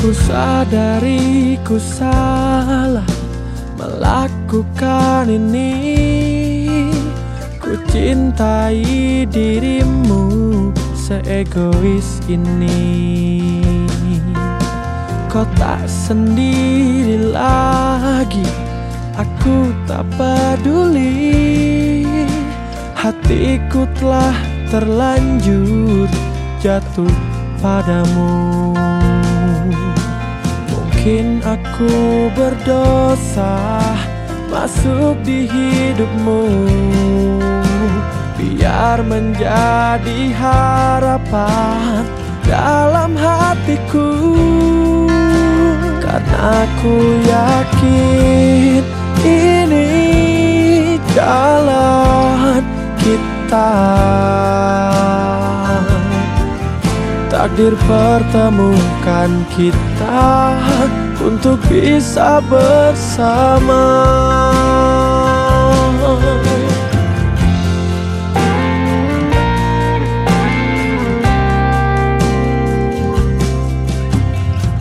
Ku sadari ku salah melakukan ini. Ku cintai dirimu seegois ini. Kau tak sendiri lagi Aku tak peduli. Hatiku telah terlanjur jatuh padamu Mungkin aku berdosa Masuk di hidupmu. Biar menjadi harapan dalam hatiku. Karena aku yakin ini jalan kita Takdir pertemukan kita Untuk bisa bersama.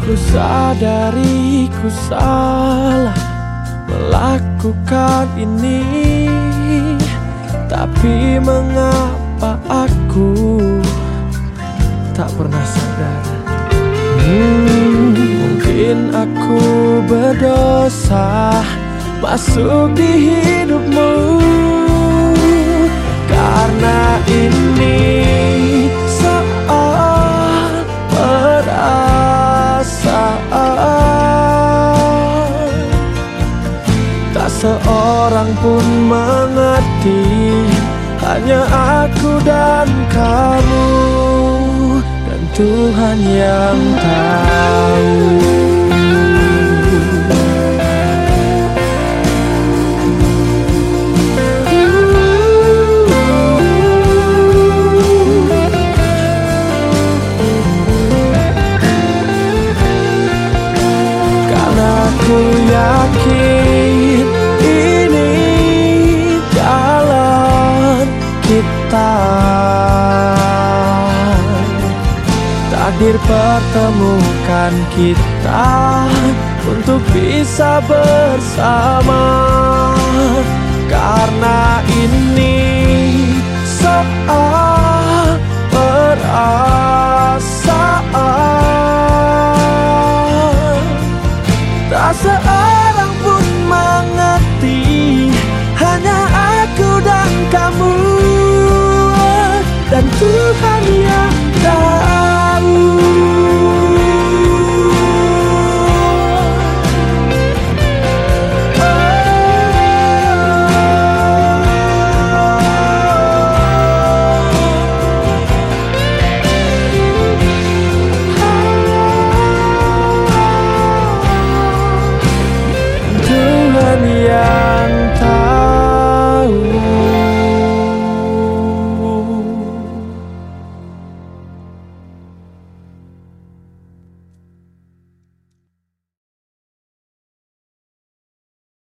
Ku sadari ku salah Melakukan ini Tapi mengapa aku aku berdosa Masuk di hidupmu. Karena ini soal perasaan. Tak seorang pun mengerti Hanya aku dan kamu Tuhan yang tahu Takdir pertemukan kita Untuk bisa bersama. Karena